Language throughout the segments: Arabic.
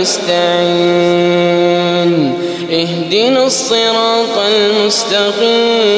نستعين اهدنا الصراط المستقيم.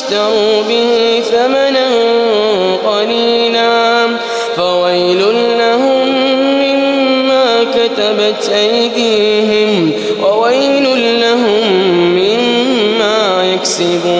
الله ليشتروا به ثمنا قليلا فويل لهم مما كتبت أيديهم وويل لهم مما يكسبون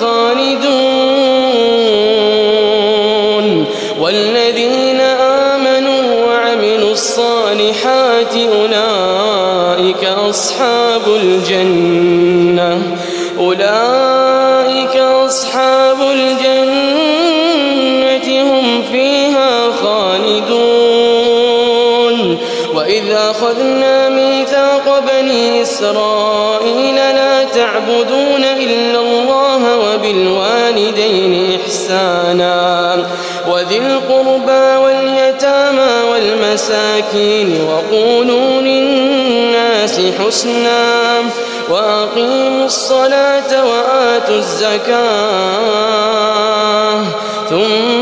خالدون. والذين آمنوا وعملوا الصالحات أولئك أصحاب الجنة. أولئك أصحاب الجنة هم فيها خالدون. وإذا أخذنا ميثاق بني إسرائيل لا تعبدون إلا الله وبالوالدين إحسانا. وذي القربى واليتامى والمساكين وقولوا للناس حسنا. وأقيموا الصلاة وآتوا الزكاة. ثم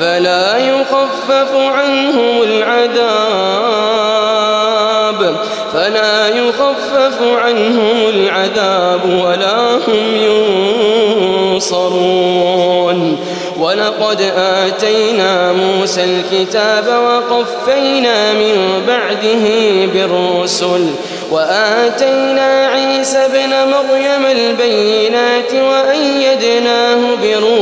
فلا يخفف عنهم العذاب. فلا يخفف عنهم العذاب ولا هم ينصرون. ولقد آتينا موسى الكتاب وقفينا من بعده بالرسل. وآتينا عيسى ابن مريم البينات وأيدناه بروح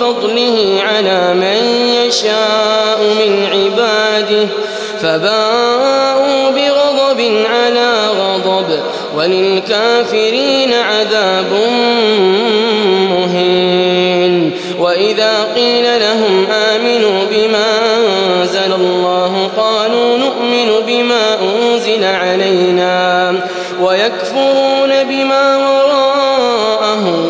فضله على من يشاء من عباده فباءوا بغضب على غضب وللكافرين عذاب مهين. وإذا قيل لهم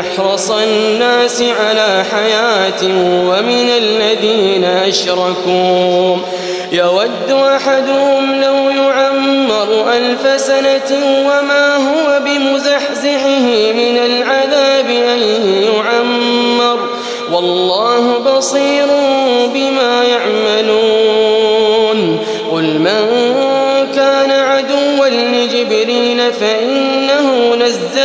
أحرص الناس على حياة ومن الذين أشركوا. يود أحدهم لو يعمر ألف سنة وما هو بمزحزحه من العذاب أن يعمر. والله بصير بما يعملون. قل من كان عدوا لجبريل فإن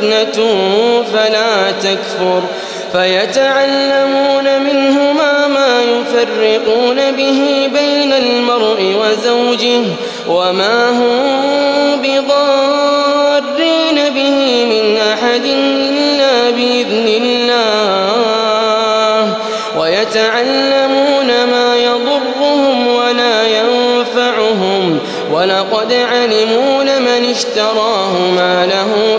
فتنة فلا تكفر. فيتعلمون منهما ما يفرقون به بين المرء وزوجه وما هم بضارين به من أحد إلا بإذن الله. ويتعلمون ما يضرهم ولا ينفعهم. ولقد علموا لمن اشتراه ما له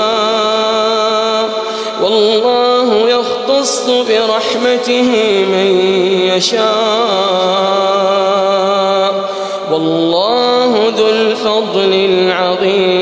برحمته من يشاء. والله ذو الفضل العظيم.